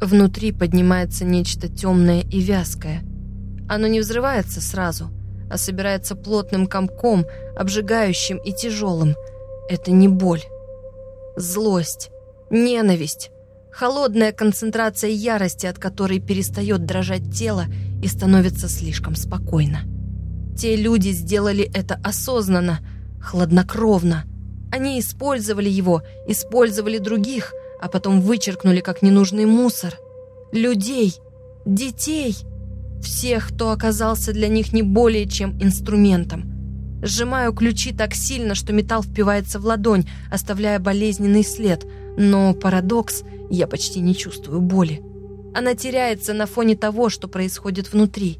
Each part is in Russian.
Внутри поднимается нечто темное и вязкое. Оно не взрывается сразу, а собирается плотным комком, обжигающим и тяжелым. Это не боль. Злость, ненависть, холодная концентрация ярости, от которой перестает дрожать тело и становится слишком спокойно. Те люди сделали это осознанно, хладнокровно. Они использовали его, использовали других, а потом вычеркнули как ненужный мусор. Людей, детей, всех, кто оказался для них не более чем инструментом. Сжимаю ключи так сильно, что металл впивается в ладонь, оставляя болезненный след. Но парадокс, я почти не чувствую боли. Она теряется на фоне того, что происходит внутри.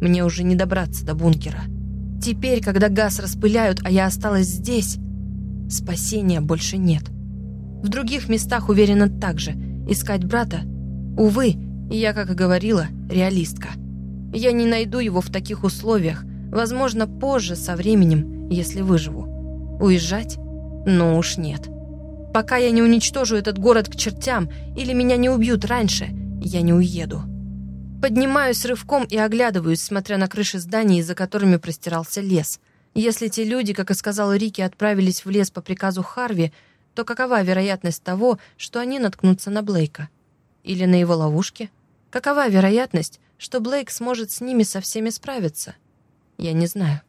Мне уже не добраться до бункера. Теперь, когда газ распыляют, а я осталась здесь, спасения больше нет. В других местах уверена так же. Искать брата? Увы, я, как и говорила, реалистка. Я не найду его в таких условиях, возможно, позже, со временем, если выживу. Уезжать? Ну уж нет. Пока я не уничтожу этот город к чертям или меня не убьют раньше, я не уеду. Поднимаюсь рывком и оглядываюсь, смотря на крыши зданий, за которыми простирался лес. Если те люди, как и сказал Рики, отправились в лес по приказу Харви, то какова вероятность того, что они наткнутся на Блейка? Или на его ловушке? Какова вероятность, что Блейк сможет с ними со всеми справиться? Я не знаю.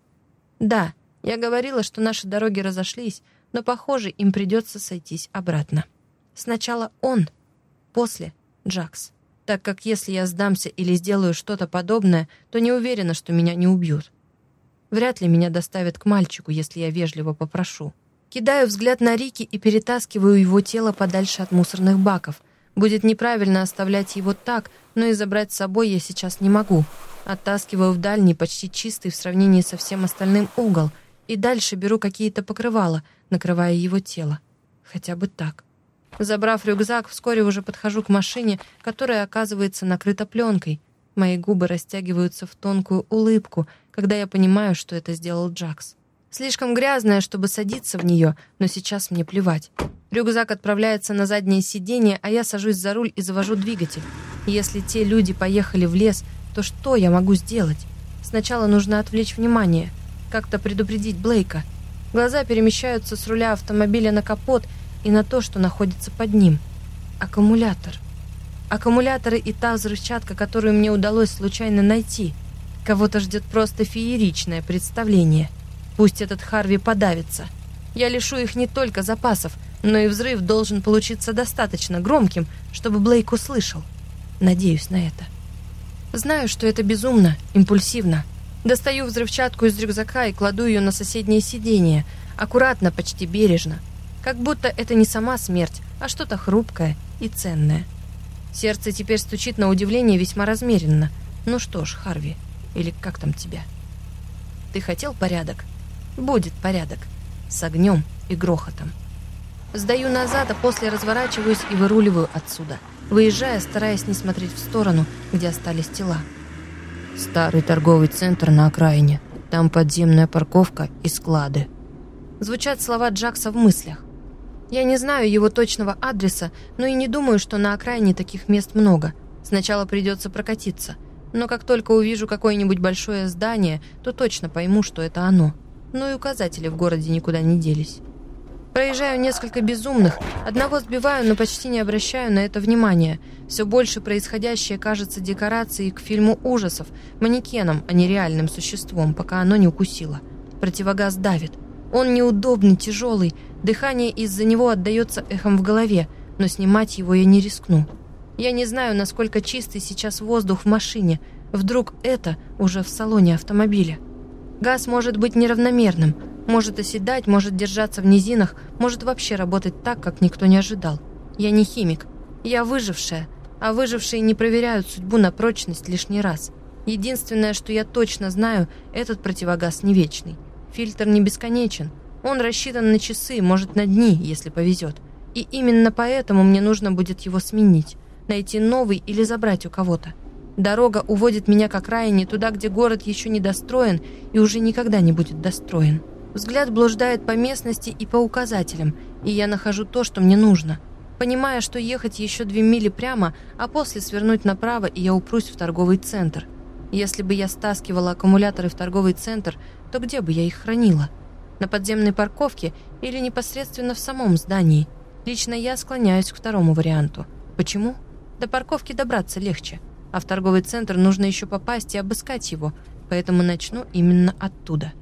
Да, я говорила, что наши дороги разошлись, но, похоже, им придется сойтись обратно. Сначала он, после Джакс так как если я сдамся или сделаю что-то подобное, то не уверена, что меня не убьют. Вряд ли меня доставят к мальчику, если я вежливо попрошу. Кидаю взгляд на Рики и перетаскиваю его тело подальше от мусорных баков. Будет неправильно оставлять его так, но и забрать с собой я сейчас не могу. Оттаскиваю в дальний, почти чистый в сравнении со всем остальным угол, и дальше беру какие-то покрывала, накрывая его тело. Хотя бы так. Забрав рюкзак, вскоре уже подхожу к машине, которая оказывается накрыта пленкой. Мои губы растягиваются в тонкую улыбку, когда я понимаю, что это сделал Джакс. Слишком грязная, чтобы садиться в нее, но сейчас мне плевать. Рюкзак отправляется на заднее сиденье, а я сажусь за руль и завожу двигатель. Если те люди поехали в лес, то что я могу сделать? Сначала нужно отвлечь внимание, как-то предупредить Блейка. Глаза перемещаются с руля автомобиля на капот, и на то, что находится под ним. Аккумулятор. Аккумуляторы и та взрывчатка, которую мне удалось случайно найти. Кого-то ждет просто фееричное представление. Пусть этот Харви подавится. Я лишу их не только запасов, но и взрыв должен получиться достаточно громким, чтобы Блейк услышал. Надеюсь на это. Знаю, что это безумно, импульсивно. Достаю взрывчатку из рюкзака и кладу ее на соседнее сиденье, аккуратно, почти бережно – как будто это не сама смерть, а что-то хрупкое и ценное. Сердце теперь стучит на удивление весьма размеренно. Ну что ж, Харви, или как там тебя? Ты хотел порядок? Будет порядок. С огнем и грохотом. Сдаю назад, а после разворачиваюсь и выруливаю отсюда, выезжая, стараясь не смотреть в сторону, где остались тела. Старый торговый центр на окраине. Там подземная парковка и склады. Звучат слова Джакса в мыслях. Я не знаю его точного адреса, но и не думаю, что на окраине таких мест много. Сначала придется прокатиться. Но как только увижу какое-нибудь большое здание, то точно пойму, что это оно. Но и указатели в городе никуда не делись. Проезжаю несколько безумных, одного сбиваю, но почти не обращаю на это внимания. Все больше происходящее кажется декорацией к фильму ужасов, манекеном, а не реальным существом, пока оно не укусило. Противогаз давит. Он неудобный, тяжелый, дыхание из-за него отдается эхом в голове, но снимать его я не рискну. Я не знаю, насколько чистый сейчас воздух в машине. Вдруг это уже в салоне автомобиля. Газ может быть неравномерным, может оседать, может держаться в низинах, может вообще работать так, как никто не ожидал. Я не химик, я выжившая, а выжившие не проверяют судьбу на прочность лишний раз. Единственное, что я точно знаю, этот противогаз не вечный. Фильтр не бесконечен. Он рассчитан на часы, может, на дни, если повезет. И именно поэтому мне нужно будет его сменить. Найти новый или забрать у кого-то. Дорога уводит меня к окраине, туда, где город еще не достроен и уже никогда не будет достроен. Взгляд блуждает по местности и по указателям, и я нахожу то, что мне нужно. понимая, что ехать еще две мили прямо, а после свернуть направо, и я упрусь в торговый центр. Если бы я стаскивала аккумуляторы в торговый центр, то где бы я их хранила? На подземной парковке или непосредственно в самом здании? Лично я склоняюсь к второму варианту. Почему? До парковки добраться легче, а в торговый центр нужно еще попасть и обыскать его, поэтому начну именно оттуда.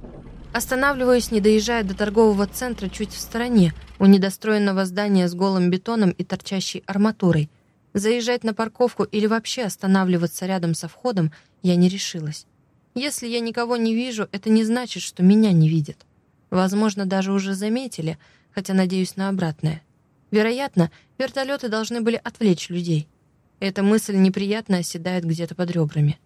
Останавливаюсь, не доезжая до торгового центра чуть в стороне, у недостроенного здания с голым бетоном и торчащей арматурой. Заезжать на парковку или вообще останавливаться рядом со входом я не решилась. Если я никого не вижу, это не значит, что меня не видят. Возможно, даже уже заметили, хотя надеюсь на обратное. Вероятно, вертолеты должны были отвлечь людей. Эта мысль неприятно оседает где-то под ребрами.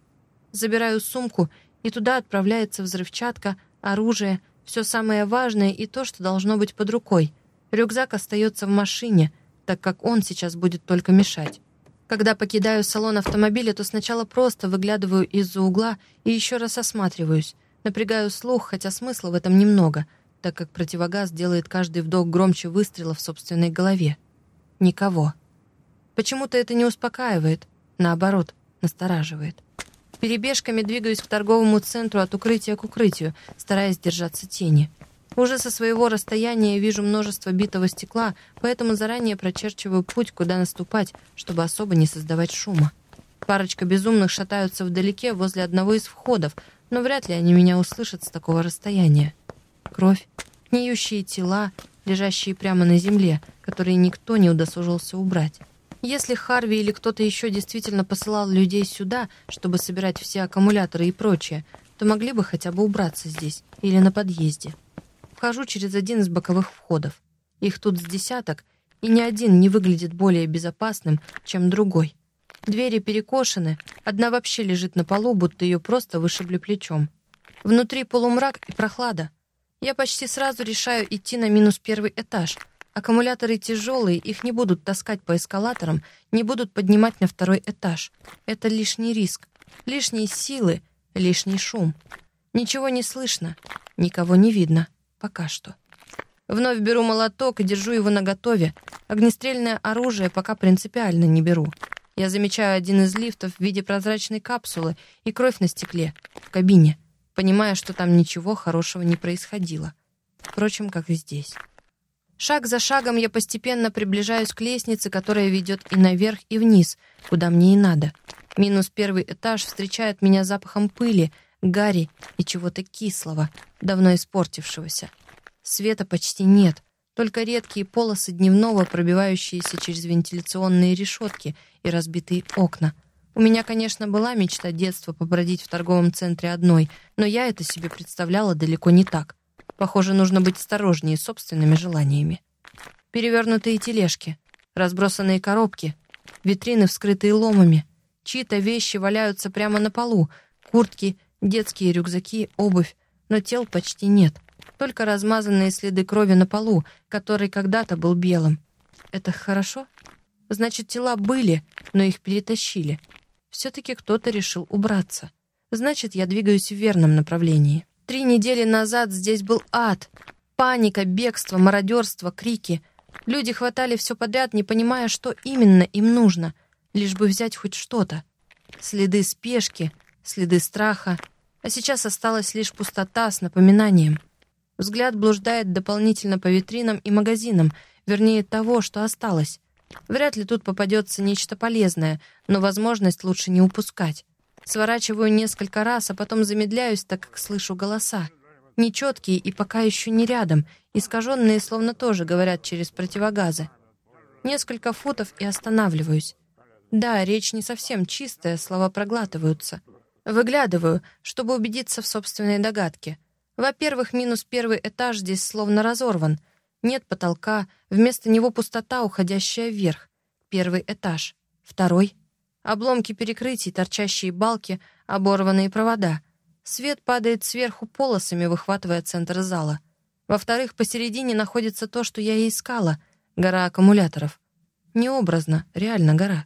Забираю сумку, и туда отправляется взрывчатка, оружие, все самое важное и то, что должно быть под рукой. Рюкзак остается в машине, так как он сейчас будет только мешать. Когда покидаю салон автомобиля, то сначала просто выглядываю из-за угла и еще раз осматриваюсь. Напрягаю слух, хотя смысла в этом немного, так как противогаз делает каждый вдох громче выстрела в собственной голове. Никого. Почему-то это не успокаивает, наоборот, настораживает. Перебежками двигаюсь к торговому центру от укрытия к укрытию, стараясь держаться тени. Уже со своего расстояния вижу множество битого стекла, поэтому заранее прочерчиваю путь, куда наступать, чтобы особо не создавать шума. Парочка безумных шатаются вдалеке возле одного из входов, но вряд ли они меня услышат с такого расстояния. Кровь, гниющие тела, лежащие прямо на земле, которые никто не удосужился убрать. Если Харви или кто-то еще действительно посылал людей сюда, чтобы собирать все аккумуляторы и прочее, то могли бы хотя бы убраться здесь или на подъезде. Вхожу через один из боковых входов. Их тут с десяток, и ни один не выглядит более безопасным, чем другой. Двери перекошены, одна вообще лежит на полу, будто ее просто вышибли плечом. Внутри полумрак и прохлада. Я почти сразу решаю идти на минус первый этаж — Аккумуляторы тяжелые, их не будут таскать по эскалаторам, не будут поднимать на второй этаж. Это лишний риск, лишние силы, лишний шум. Ничего не слышно, никого не видно. Пока что. Вновь беру молоток и держу его наготове. Огнестрельное оружие пока принципиально не беру. Я замечаю один из лифтов в виде прозрачной капсулы и кровь на стекле, в кабине, понимая, что там ничего хорошего не происходило. Впрочем, как и здесь. Шаг за шагом я постепенно приближаюсь к лестнице, которая ведет и наверх, и вниз, куда мне и надо. Минус первый этаж встречает меня запахом пыли, гари и чего-то кислого, давно испортившегося. Света почти нет, только редкие полосы дневного, пробивающиеся через вентиляционные решетки и разбитые окна. У меня, конечно, была мечта детства побродить в торговом центре одной, но я это себе представляла далеко не так — Похоже, нужно быть осторожнее с собственными желаниями. Перевернутые тележки, разбросанные коробки, витрины, вскрытые ломами. Чьи-то вещи валяются прямо на полу. Куртки, детские рюкзаки, обувь. Но тел почти нет. Только размазанные следы крови на полу, который когда-то был белым. Это хорошо? Значит, тела были, но их перетащили. Все-таки кто-то решил убраться. Значит, я двигаюсь в верном направлении. Три недели назад здесь был ад. Паника, бегство, мародерство, крики. Люди хватали все подряд, не понимая, что именно им нужно, лишь бы взять хоть что-то. Следы спешки, следы страха. А сейчас осталась лишь пустота с напоминанием. Взгляд блуждает дополнительно по витринам и магазинам, вернее того, что осталось. Вряд ли тут попадется нечто полезное, но возможность лучше не упускать. Сворачиваю несколько раз, а потом замедляюсь, так как слышу голоса. Нечеткие и пока еще не рядом, искаженные словно тоже говорят через противогазы. Несколько футов и останавливаюсь. Да, речь не совсем чистая, слова проглатываются. Выглядываю, чтобы убедиться в собственной догадке. Во-первых, минус первый этаж здесь словно разорван. Нет потолка, вместо него пустота, уходящая вверх. Первый этаж. Второй — Обломки перекрытий, торчащие балки, оборванные провода. Свет падает сверху полосами, выхватывая центр зала. Во-вторых, посередине находится то, что я и искала — гора аккумуляторов. Необразно, реально гора.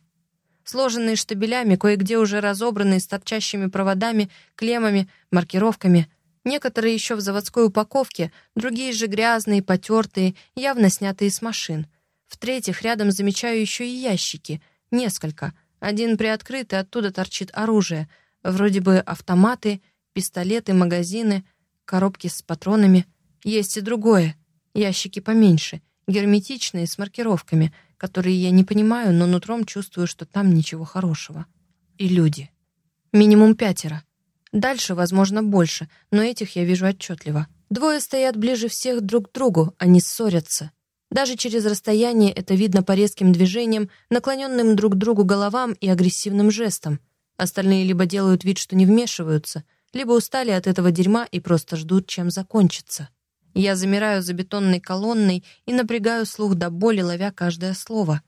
Сложенные штабелями, кое-где уже разобранные с торчащими проводами, клеммами, маркировками. Некоторые еще в заводской упаковке, другие же грязные, потертые, явно снятые с машин — В-третьих, рядом замечаю еще и ящики. Несколько. Один приоткрыт, и оттуда торчит оружие. Вроде бы автоматы, пистолеты, магазины, коробки с патронами. Есть и другое. Ящики поменьше, герметичные, с маркировками, которые я не понимаю, но нутром чувствую, что там ничего хорошего. И люди. Минимум пятеро. Дальше, возможно, больше, но этих я вижу отчетливо. Двое стоят ближе всех друг к другу, они ссорятся. Даже через расстояние это видно по резким движениям, наклоненным друг к другу головам и агрессивным жестам. Остальные либо делают вид, что не вмешиваются, либо устали от этого дерьма и просто ждут, чем закончится. Я замираю за бетонной колонной и напрягаю слух до боли, ловя каждое слово.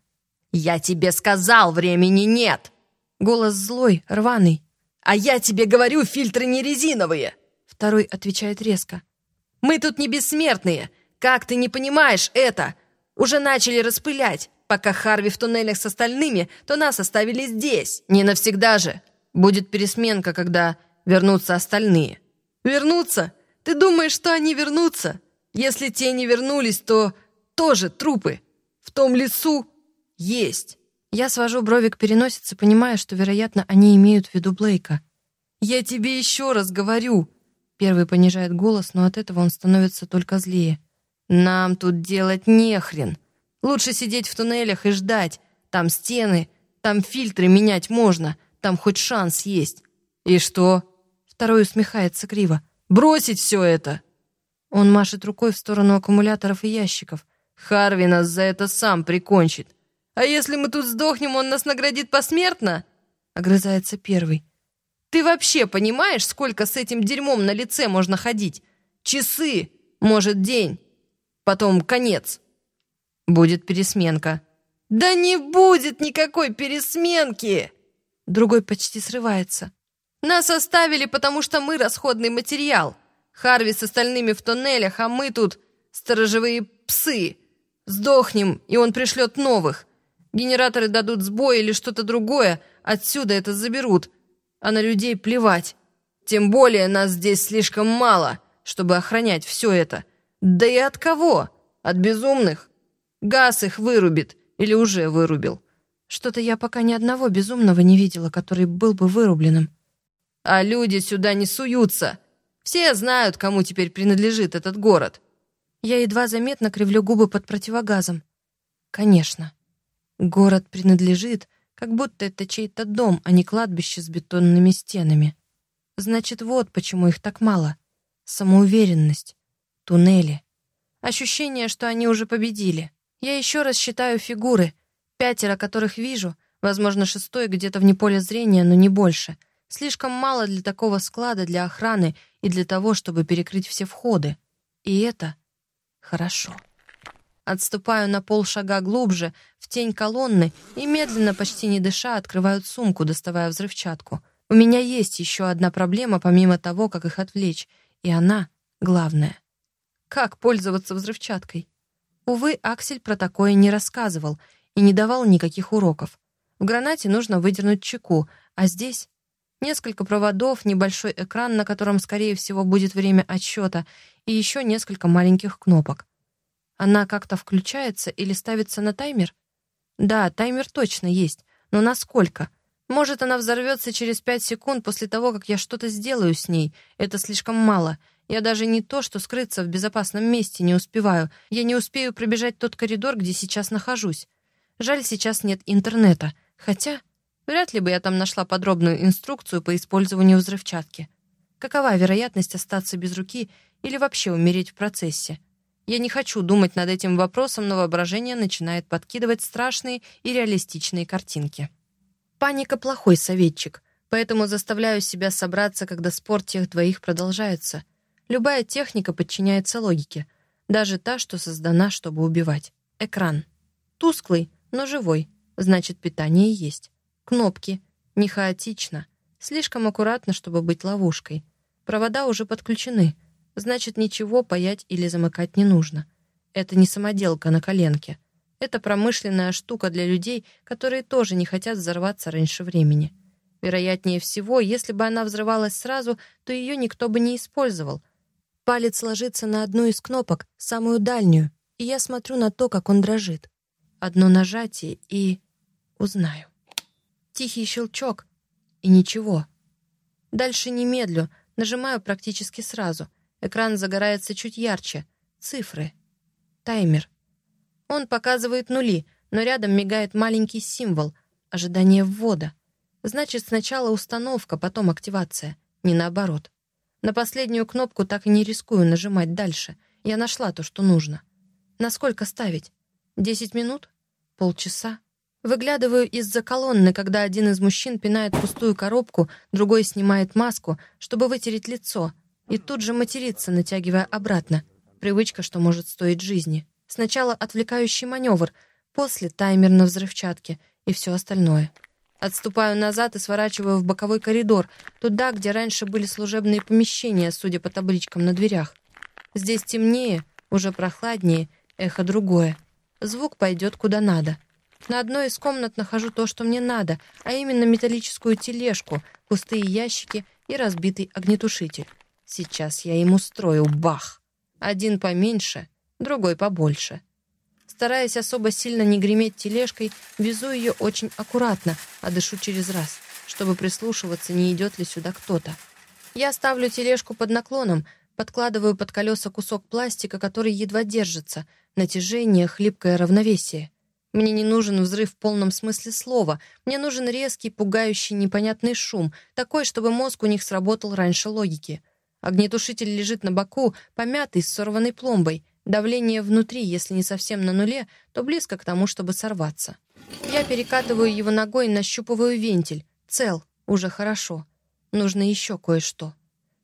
«Я тебе сказал, времени нет!» Голос злой, рваный. «А я тебе говорю, фильтры не резиновые!» Второй отвечает резко. Мы тут не бессмертные. Как ты не понимаешь это? Уже начали распылять. Пока Харви в туннелях с остальными, то нас оставили здесь. Не навсегда же. Будет пересменка, когда вернутся остальные. Вернутся? Ты думаешь, что они вернутся? Если те не вернулись, то тоже трупы. В том лесу есть. Я свожу брови к переносице, понимая, что, вероятно, они имеют в виду Блейка. «Я тебе еще раз говорю, Первый понижает голос, но от этого он становится только злее. «Нам тут делать нехрен. Лучше сидеть в туннелях и ждать. Там стены, там фильтры менять можно, там хоть шанс есть». «И что?» Второй усмехается криво. «Бросить все это!» Он машет рукой в сторону аккумуляторов и ящиков. «Харви нас за это сам прикончит. А если мы тут сдохнем, он нас наградит посмертно?» Огрызается первый. Ты вообще понимаешь, сколько с этим дерьмом на лице можно ходить? Часы, может, день. Потом конец. Будет пересменка. Да не будет никакой пересменки! Другой почти срывается. Нас оставили, потому что мы расходный материал. Харви с остальными в туннелях, а мы тут сторожевые псы. Сдохнем, и он пришлет новых. Генераторы дадут сбой или что-то другое, отсюда это заберут а на людей плевать. Тем более нас здесь слишком мало, чтобы охранять все это. Да и от кого? От безумных? Газ их вырубит или уже вырубил. Что-то я пока ни одного безумного не видела, который был бы вырубленным. А люди сюда не суются. Все знают, кому теперь принадлежит этот город. Я едва заметно кривлю губы под противогазом. Конечно. Город принадлежит как будто это чей-то дом, а не кладбище с бетонными стенами. Значит, вот почему их так мало. Самоуверенность. Туннели. Ощущение, что они уже победили. Я еще раз считаю фигуры, пятеро которых вижу, возможно, шестой где-то вне поля зрения, но не больше. Слишком мало для такого склада, для охраны и для того, чтобы перекрыть все входы. И это хорошо. Отступаю на полшага глубже, в тень колонны, и медленно, почти не дыша, открывают сумку, доставая взрывчатку. У меня есть еще одна проблема, помимо того, как их отвлечь, и она главная. Как пользоваться взрывчаткой? Увы, Аксель про такое не рассказывал и не давал никаких уроков. В гранате нужно выдернуть чеку, а здесь несколько проводов, небольшой экран, на котором, скорее всего, будет время отсчета, и еще несколько маленьких кнопок. Она как-то включается или ставится на таймер? Да, таймер точно есть, но насколько? Может, она взорвется через пять секунд после того, как я что-то сделаю с ней. Это слишком мало. Я даже не то, что скрыться в безопасном месте не успеваю. Я не успею пробежать тот коридор, где сейчас нахожусь. Жаль, сейчас нет интернета. Хотя, вряд ли бы я там нашла подробную инструкцию по использованию взрывчатки. Какова вероятность остаться без руки или вообще умереть в процессе? Я не хочу думать над этим вопросом, но воображение начинает подкидывать страшные и реалистичные картинки. Паника — плохой советчик, поэтому заставляю себя собраться, когда спор тех двоих продолжается. Любая техника подчиняется логике, даже та, что создана, чтобы убивать. Экран. Тусклый, но живой, значит, питание есть. Кнопки. Не хаотично. Слишком аккуратно, чтобы быть ловушкой. Провода уже подключены — значит, ничего паять или замыкать не нужно. Это не самоделка на коленке. Это промышленная штука для людей, которые тоже не хотят взорваться раньше времени. Вероятнее всего, если бы она взрывалась сразу, то ее никто бы не использовал. Палец ложится на одну из кнопок, самую дальнюю, и я смотрю на то, как он дрожит. Одно нажатие и... узнаю. Тихий щелчок, и ничего. Дальше не медлю, нажимаю практически сразу. Экран загорается чуть ярче. Цифры. Таймер. Он показывает нули, но рядом мигает маленький символ — ожидание ввода. Значит, сначала установка, потом активация. Не наоборот. На последнюю кнопку так и не рискую нажимать дальше. Я нашла то, что нужно. Насколько ставить? Десять минут? Полчаса? Выглядываю из-за колонны, когда один из мужчин пинает пустую коробку, другой снимает маску, чтобы вытереть лицо, и тут же матерится, натягивая обратно. Привычка, что может стоить жизни. Сначала отвлекающий маневр, после таймер на взрывчатке и все остальное. Отступаю назад и сворачиваю в боковой коридор, туда, где раньше были служебные помещения, судя по табличкам на дверях. Здесь темнее, уже прохладнее, эхо другое. Звук пойдет куда надо. На одной из комнат нахожу то, что мне надо, а именно металлическую тележку, пустые ящики и разбитый огнетушитель. Сейчас я ему строю бах. Один поменьше, другой побольше. Стараясь особо сильно не греметь тележкой, везу ее очень аккуратно, а дышу через раз, чтобы прислушиваться, не идет ли сюда кто-то. Я ставлю тележку под наклоном, подкладываю под колеса кусок пластика, который едва держится, натяжение, хлипкое равновесие. Мне не нужен взрыв в полном смысле слова. Мне нужен резкий, пугающий, непонятный шум, такой, чтобы мозг у них сработал раньше логики. Огнетушитель лежит на боку, помятый, с сорванной пломбой. Давление внутри, если не совсем на нуле, то близко к тому, чтобы сорваться. Я перекатываю его ногой и нащупываю вентиль. Цел. Уже хорошо. Нужно еще кое-что.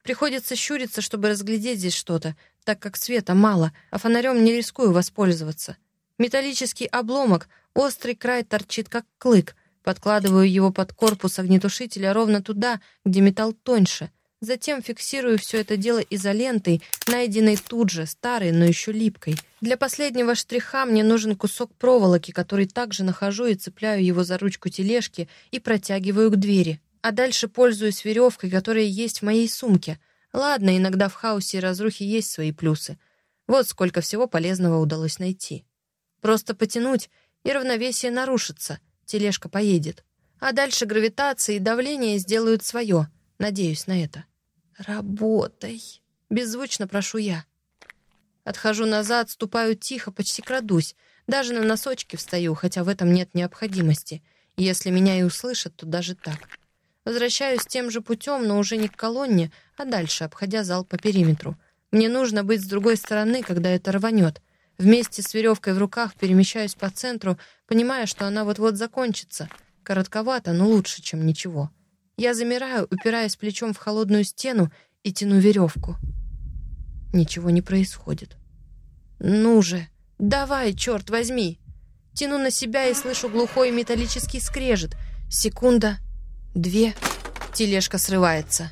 Приходится щуриться, чтобы разглядеть здесь что-то, так как света мало, а фонарем не рискую воспользоваться. Металлический обломок, острый край торчит, как клык. Подкладываю его под корпус огнетушителя ровно туда, где металл тоньше. Затем фиксирую все это дело изолентой, найденной тут же, старой, но еще липкой. Для последнего штриха мне нужен кусок проволоки, который также нахожу и цепляю его за ручку тележки и протягиваю к двери. А дальше пользуюсь веревкой, которая есть в моей сумке. Ладно, иногда в хаосе и разрухе есть свои плюсы. Вот сколько всего полезного удалось найти. Просто потянуть, и равновесие нарушится, тележка поедет. А дальше гравитация и давление сделают свое. Надеюсь на это. «Работай!» — беззвучно прошу я. Отхожу назад, ступаю тихо, почти крадусь. Даже на носочки встаю, хотя в этом нет необходимости. Если меня и услышат, то даже так. Возвращаюсь тем же путем, но уже не к колонне, а дальше, обходя зал по периметру. Мне нужно быть с другой стороны, когда это рванет. Вместе с веревкой в руках перемещаюсь по центру, понимая, что она вот-вот закончится. Коротковато, но лучше, чем ничего. Я замираю, упираясь плечом в холодную стену и тяну веревку. Ничего не происходит. «Ну же, давай, черт возьми!» Тяну на себя и слышу глухой металлический скрежет. Секунда, две, тележка срывается.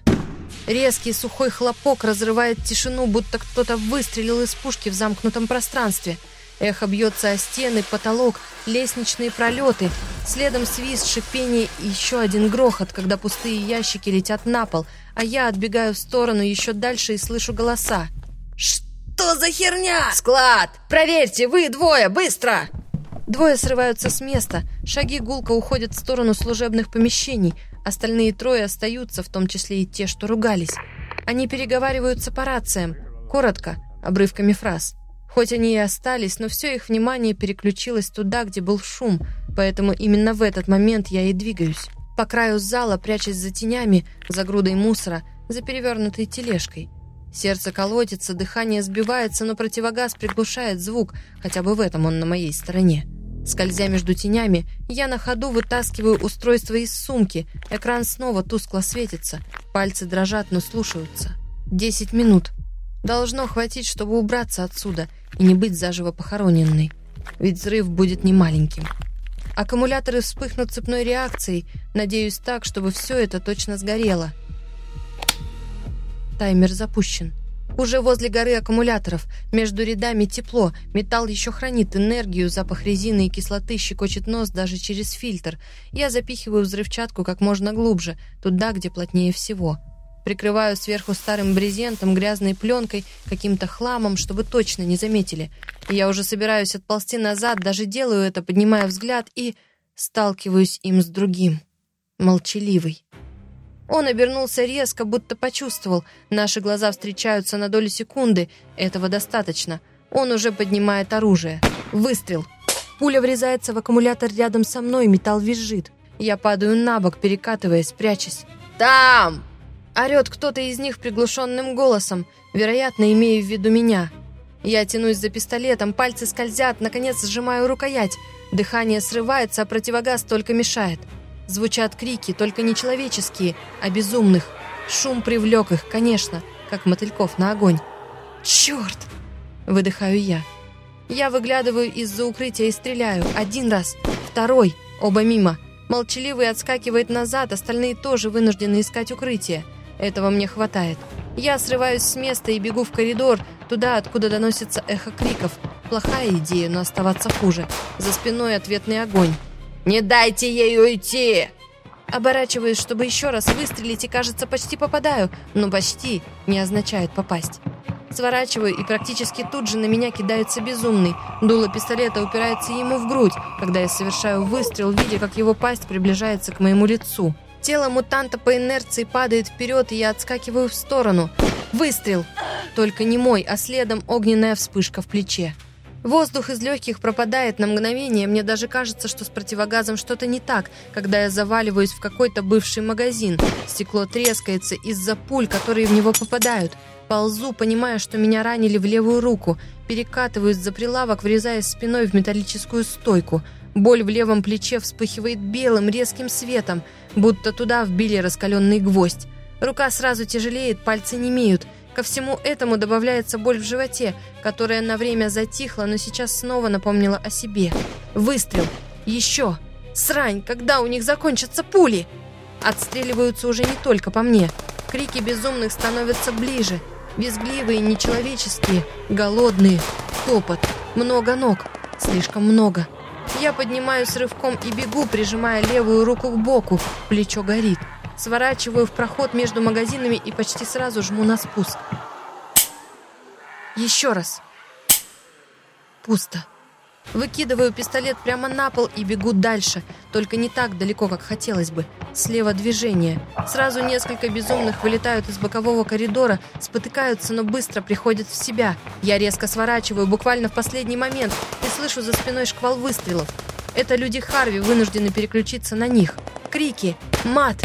Резкий сухой хлопок разрывает тишину, будто кто-то выстрелил из пушки в замкнутом пространстве. Эхо бьется о стены, потолок, лестничные пролеты. Следом свист, шипение и еще один грохот, когда пустые ящики летят на пол, а я отбегаю в сторону еще дальше и слышу голоса. «Что за херня?» «Склад! Проверьте, вы двое, быстро!» Двое срываются с места, шаги гулко уходят в сторону служебных помещений — Остальные трое остаются, в том числе и те, что ругались. Они переговариваются по рациям, коротко, обрывками фраз. Хоть они и остались, но все их внимание переключилось туда, где был шум, поэтому именно в этот момент я и двигаюсь. По краю зала, прячась за тенями, за грудой мусора, за перевернутой тележкой. Сердце колотится, дыхание сбивается, но противогаз приглушает звук, хотя бы в этом он на моей стороне. Скользя между тенями, я на ходу вытаскиваю устройство из сумки. Экран снова тускло светится. Пальцы дрожат, но слушаются. Десять минут. Должно хватить, чтобы убраться отсюда и не быть заживо похороненной. Ведь взрыв будет немаленьким. Аккумуляторы вспыхнут цепной реакцией. Надеюсь так, чтобы все это точно сгорело. Таймер запущен. Уже возле горы аккумуляторов, между рядами тепло, металл еще хранит энергию, запах резины и кислоты щекочет нос даже через фильтр. Я запихиваю взрывчатку как можно глубже, туда, где плотнее всего. Прикрываю сверху старым брезентом, грязной пленкой, каким-то хламом, чтобы точно не заметили. Я уже собираюсь отползти назад, даже делаю это, поднимая взгляд и сталкиваюсь им с другим. Молчаливый. Он обернулся резко, будто почувствовал. Наши глаза встречаются на долю секунды. Этого достаточно. Он уже поднимает оружие. Выстрел. Пуля врезается в аккумулятор рядом со мной, металл визжит. Я падаю на бок, перекатываясь, прячась. «Там!» Орет кто-то из них приглушенным голосом, вероятно, имея в виду меня. Я тянусь за пистолетом, пальцы скользят, наконец сжимаю рукоять. Дыхание срывается, а противогаз только мешает. Звучат крики, только не человеческие, а безумных. Шум привлек их, конечно, как мотыльков на огонь. «Черт!» — выдыхаю я. Я выглядываю из-за укрытия и стреляю. Один раз, второй, оба мимо. Молчаливый отскакивает назад, остальные тоже вынуждены искать укрытие. Этого мне хватает. Я срываюсь с места и бегу в коридор, туда, откуда доносится эхо криков. Плохая идея, но оставаться хуже. За спиной ответный огонь. «Не дайте ей уйти!» Оборачиваюсь, чтобы еще раз выстрелить, и, кажется, почти попадаю. Но почти не означает попасть. Сворачиваю, и практически тут же на меня кидается безумный. Дуло пистолета упирается ему в грудь, когда я совершаю выстрел, видя, как его пасть приближается к моему лицу. Тело мутанта по инерции падает вперед, и я отскакиваю в сторону. Выстрел! Только не мой, а следом огненная вспышка в плече. Воздух из легких пропадает на мгновение, мне даже кажется, что с противогазом что-то не так, когда я заваливаюсь в какой-то бывший магазин. Стекло трескается из-за пуль, которые в него попадают. Ползу, понимая, что меня ранили в левую руку. Перекатываюсь за прилавок, врезаясь спиной в металлическую стойку. Боль в левом плече вспыхивает белым, резким светом, будто туда вбили раскаленный гвоздь. Рука сразу тяжелеет, пальцы не имеют. Ко всему этому добавляется боль в животе, которая на время затихла, но сейчас снова напомнила о себе. Выстрел. Еще. Срань, когда у них закончатся пули? Отстреливаются уже не только по мне. Крики безумных становятся ближе. Визгливые, нечеловеческие, голодные. Топот. Много ног. Слишком много. Я поднимаюсь рывком и бегу, прижимая левую руку к боку. Плечо горит. Сворачиваю в проход между магазинами и почти сразу жму на спуск. Еще раз. Пусто. Выкидываю пистолет прямо на пол и бегу дальше, только не так далеко, как хотелось бы. Слева движение. Сразу несколько безумных вылетают из бокового коридора, спотыкаются, но быстро приходят в себя. Я резко сворачиваю, буквально в последний момент, и слышу за спиной шквал выстрелов. Это люди Харви вынуждены переключиться на них. Крики, мат,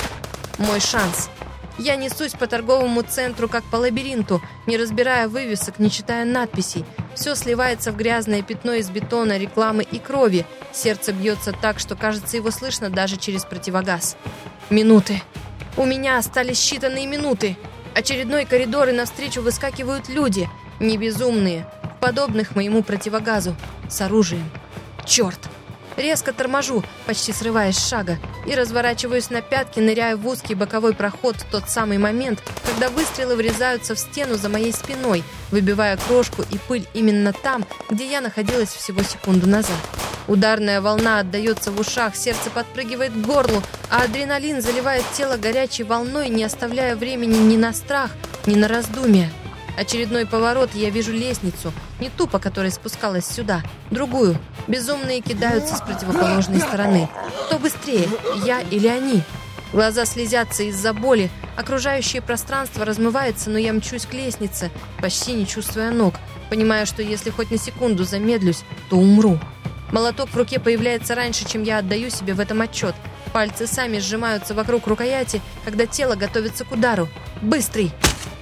мой шанс. Я несусь по торговому центру, как по лабиринту, не разбирая вывесок, не читая надписей. Все сливается в грязное пятно из бетона, рекламы и крови. Сердце бьется так, что кажется его слышно даже через противогаз. Минуты. У меня остались считанные минуты. Очередной коридор, и навстречу выскакивают люди. Не безумные, подобных моему противогазу. С оружием. Черт! Резко торможу, почти срываясь с шага, и разворачиваюсь на пятки, ныряя в узкий боковой проход в тот самый момент, когда выстрелы врезаются в стену за моей спиной, выбивая крошку и пыль именно там, где я находилась всего секунду назад. Ударная волна отдается в ушах, сердце подпрыгивает к горлу, а адреналин заливает тело горячей волной, не оставляя времени ни на страх, ни на раздумие. Очередной поворот, я вижу лестницу. Не ту, по которой спускалась сюда. Другую. Безумные кидаются с противоположной стороны. Кто быстрее, я или они? Глаза слезятся из-за боли. Окружающее пространство размывается, но я мчусь к лестнице, почти не чувствуя ног. Понимая, что если хоть на секунду замедлюсь, то умру. Молоток в руке появляется раньше, чем я отдаю себе в этом отчет. Пальцы сами сжимаются вокруг рукояти, когда тело готовится к удару. Быстрый!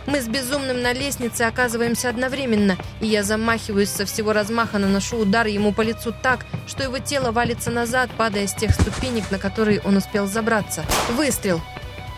Мы с безумным на лестнице оказываемся одновременно, и я замахиваюсь со всего размаха, наношу удар ему по лицу так, что его тело валится назад, падая с тех ступенек, на которые он успел забраться. Выстрел!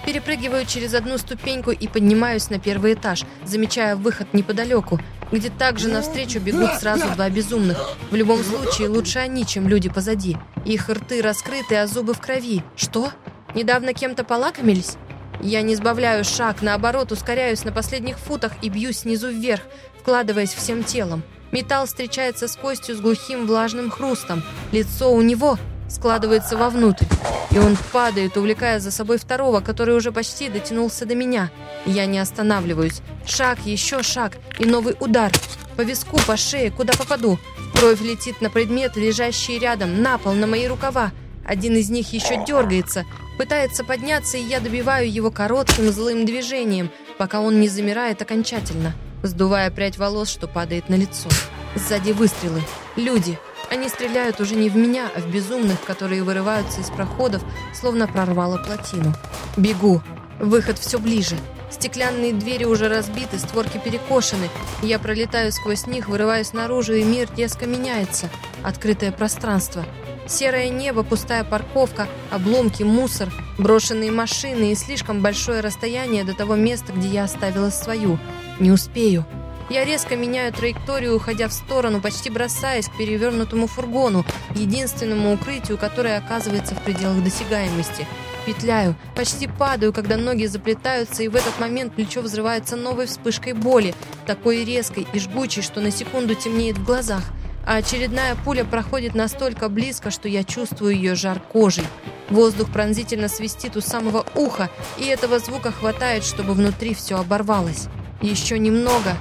Перепрыгиваю через одну ступеньку и поднимаюсь на первый этаж, замечая выход неподалеку, где также навстречу бегут сразу два безумных. В любом случае, лучше они, чем люди позади. Их рты раскрыты, а зубы в крови. Что? Недавно кем-то полакомились? Я не сбавляю шаг, наоборот, ускоряюсь на последних футах и бьюсь снизу вверх, вкладываясь всем телом. Металл встречается с костью с глухим влажным хрустом. Лицо у него складывается вовнутрь, и он падает, увлекая за собой второго, который уже почти дотянулся до меня. Я не останавливаюсь. Шаг, еще шаг, и новый удар. По виску, по шее, куда попаду. Кровь летит на предметы, лежащие рядом, на пол, на мои рукава. Один из них еще дергается, пытается подняться, и я добиваю его коротким злым движением, пока он не замирает окончательно, сдувая прядь волос, что падает на лицо. Сзади выстрелы. Люди. Они стреляют уже не в меня, а в безумных, которые вырываются из проходов, словно прорвало плотину. Бегу. Выход все ближе. Стеклянные двери уже разбиты, створки перекошены. Я пролетаю сквозь них, вырываюсь наружу, и мир резко меняется. Открытое пространство. Серое небо, пустая парковка, обломки, мусор, брошенные машины и слишком большое расстояние до того места, где я оставила свою. Не успею. Я резко меняю траекторию, уходя в сторону, почти бросаясь к перевернутому фургону, единственному укрытию, которое оказывается в пределах досягаемости. Петляю, почти падаю, когда ноги заплетаются, и в этот момент плечо взрывается новой вспышкой боли, такой резкой и жгучей, что на секунду темнеет в глазах а очередная пуля проходит настолько близко, что я чувствую ее жар кожей. Воздух пронзительно свистит у самого уха, и этого звука хватает, чтобы внутри все оборвалось. Еще немного,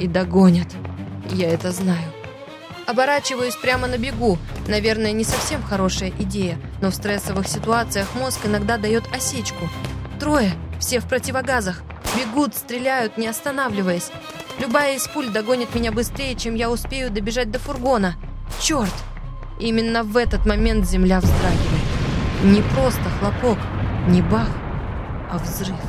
и догонят. Я это знаю. Оборачиваюсь прямо на бегу. Наверное, не совсем хорошая идея, но в стрессовых ситуациях мозг иногда дает осечку. Трое, все в противогазах. Бегут, стреляют, не останавливаясь. Любая из пуль догонит меня быстрее, чем я успею добежать до фургона. Черт! Именно в этот момент земля вздрагивает. Не просто хлопок, не бах, а взрыв.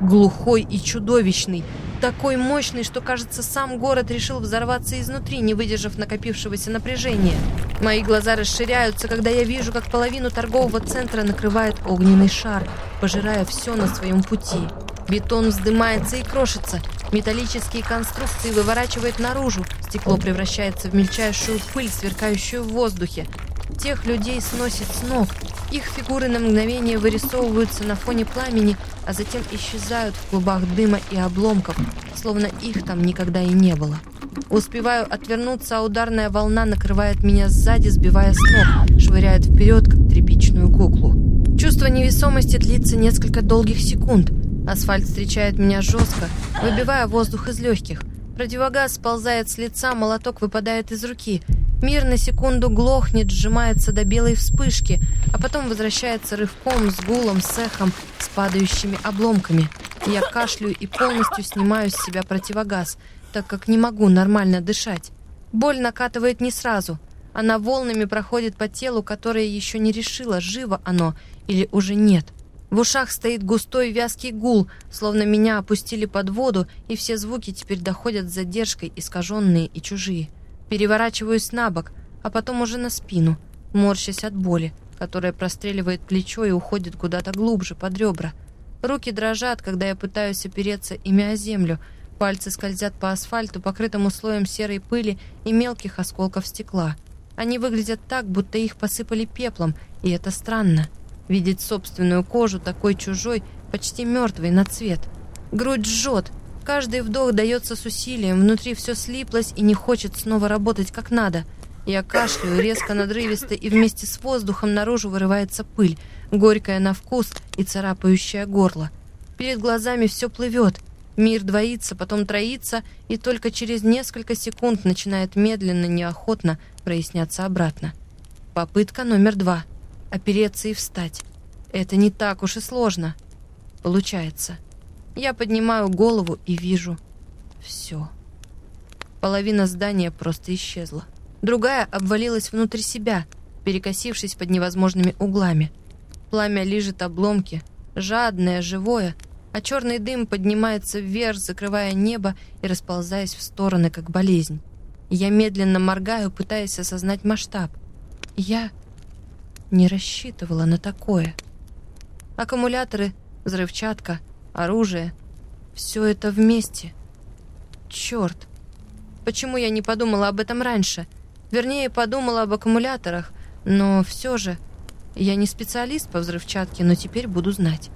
Глухой и чудовищный, такой мощный, что, кажется, сам город решил взорваться изнутри, не выдержав накопившегося напряжения. Мои глаза расширяются, когда я вижу, как половину торгового центра накрывает огненный шар, пожирая все на своем пути. Бетон вздымается и крошится. Металлические конструкции выворачивает наружу. Стекло превращается в мельчайшую пыль, сверкающую в воздухе. Тех людей сносит с ног. Их фигуры на мгновение вырисовываются на фоне пламени, а затем исчезают в клубах дыма и обломков, словно их там никогда и не было. Успеваю отвернуться, а ударная волна накрывает меня сзади, сбивая с ног, швыряет вперед, как тряпичную куклу. Чувство невесомости длится несколько долгих секунд – Асфальт встречает меня жестко, выбивая воздух из легких. Противогаз сползает с лица, молоток выпадает из руки. Мир на секунду глохнет, сжимается до белой вспышки, а потом возвращается рывком, с гулом, с эхом, с падающими обломками. Я кашляю и полностью снимаю с себя противогаз, так как не могу нормально дышать. Боль накатывает не сразу. Она волнами проходит по телу, которое еще не решило, живо оно или уже нет. — в ушах стоит густой вязкий гул, словно меня опустили под воду, и все звуки теперь доходят с задержкой, искаженные и чужие. Переворачиваюсь на бок, а потом уже на спину, морщась от боли, которая простреливает плечо и уходит куда-то глубже, под ребра. Руки дрожат, когда я пытаюсь опереться ими о землю. Пальцы скользят по асфальту, покрытому слоем серой пыли и мелких осколков стекла. Они выглядят так, будто их посыпали пеплом, и это странно. Видеть собственную кожу такой чужой, почти мертвой на цвет. Грудь жжет. Каждый вдох дается с усилием, внутри все слиплось и не хочет снова работать как надо. Я кашляю резко надрывисто, и вместе с воздухом наружу вырывается пыль, горькая на вкус и царапающая горло. Перед глазами все плывет. Мир двоится, потом троится, и только через несколько секунд начинает медленно, неохотно проясняться обратно. Попытка номер два — опереться и встать. Это не так уж и сложно. Получается. Я поднимаю голову и вижу все. Половина здания просто исчезла. Другая обвалилась внутрь себя, перекосившись под невозможными углами. Пламя лижет обломки, жадное, живое, а черный дым поднимается вверх, закрывая небо и расползаясь в стороны, как болезнь. Я медленно моргаю, пытаясь осознать масштаб. Я не рассчитывала на такое. Аккумуляторы, взрывчатка, оружие — все это вместе. Черт! Почему я не подумала об этом раньше? Вернее, подумала об аккумуляторах, но все же... Я не специалист по взрывчатке, но теперь буду знать.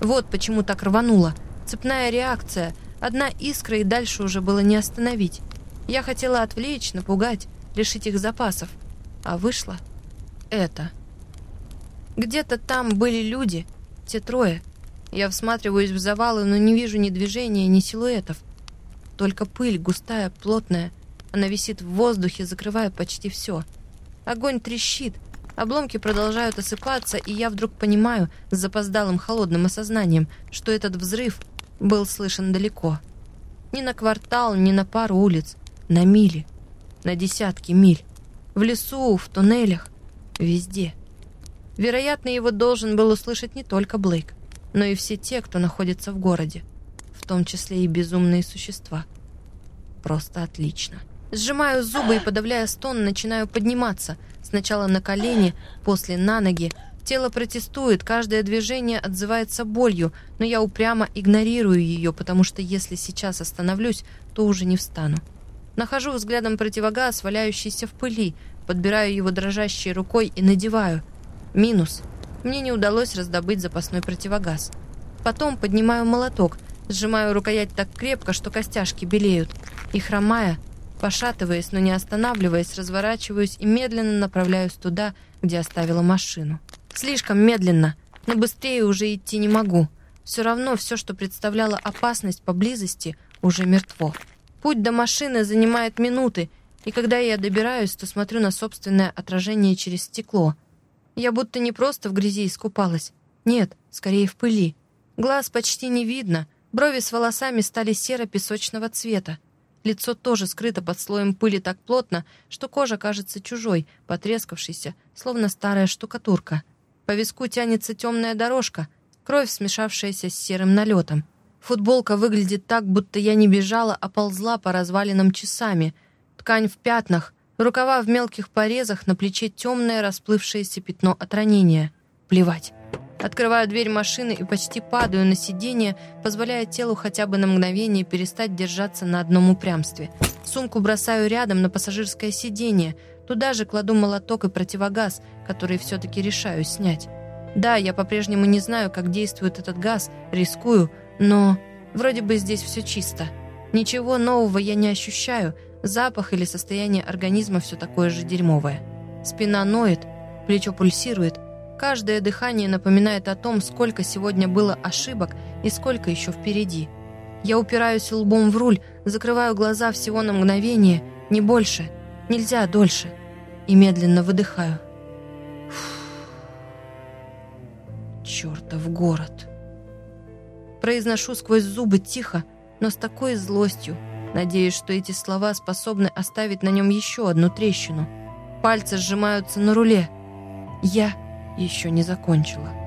Вот почему так рвануло. Цепная реакция. Одна искра, и дальше уже было не остановить. Я хотела отвлечь, напугать, лишить их запасов. А вышло это. Где-то там были люди, те трое. Я всматриваюсь в завалы, но не вижу ни движения, ни силуэтов. Только пыль, густая, плотная. Она висит в воздухе, закрывая почти все. Огонь трещит, обломки продолжают осыпаться, и я вдруг понимаю с запоздалым холодным осознанием, что этот взрыв был слышен далеко. Ни на квартал, ни на пару улиц, на мили, на десятки миль. В лесу, в туннелях, везде. Вероятно, его должен был услышать не только Блейк, но и все те, кто находится в городе, в том числе и безумные существа. Просто отлично. Сжимаю зубы и, подавляя стон, начинаю подниматься. Сначала на колени, после на ноги. Тело протестует, каждое движение отзывается болью, но я упрямо игнорирую ее, потому что если сейчас остановлюсь, то уже не встану. Нахожу взглядом противогаз, валяющийся в пыли, подбираю его дрожащей рукой и надеваю. Минус. Мне не удалось раздобыть запасной противогаз. Потом поднимаю молоток, сжимаю рукоять так крепко, что костяшки белеют, и, хромая, Пошатываясь, но не останавливаясь, разворачиваюсь и медленно направляюсь туда, где оставила машину. Слишком медленно, но быстрее уже идти не могу. Все равно все, что представляло опасность поблизости, уже мертво. Путь до машины занимает минуты, и когда я добираюсь, то смотрю на собственное отражение через стекло. Я будто не просто в грязи искупалась. Нет, скорее в пыли. Глаз почти не видно, брови с волосами стали серо-песочного цвета. Лицо тоже скрыто под слоем пыли так плотно, что кожа кажется чужой, потрескавшейся, словно старая штукатурка. По виску тянется темная дорожка, кровь, смешавшаяся с серым налетом. Футболка выглядит так, будто я не бежала, а ползла по развалинам часами. Ткань в пятнах, рукава в мелких порезах, на плече темное расплывшееся пятно от ранения. Плевать. Открываю дверь машины и почти падаю на сиденье, позволяя телу хотя бы на мгновение перестать держаться на одном упрямстве. Сумку бросаю рядом на пассажирское сиденье. Туда же кладу молоток и противогаз, который все-таки решаю снять. Да, я по-прежнему не знаю, как действует этот газ, рискую, но вроде бы здесь все чисто. Ничего нового я не ощущаю, запах или состояние организма все такое же дерьмовое. Спина ноет, плечо пульсирует, Каждое дыхание напоминает о том, сколько сегодня было ошибок и сколько еще впереди. Я упираюсь лбом в руль, закрываю глаза всего на мгновение, не больше, нельзя дольше, и медленно выдыхаю. Чертов город. Произношу сквозь зубы тихо, но с такой злостью, надеясь, что эти слова способны оставить на нем еще одну трещину. Пальцы сжимаются на руле. Я еще не закончила.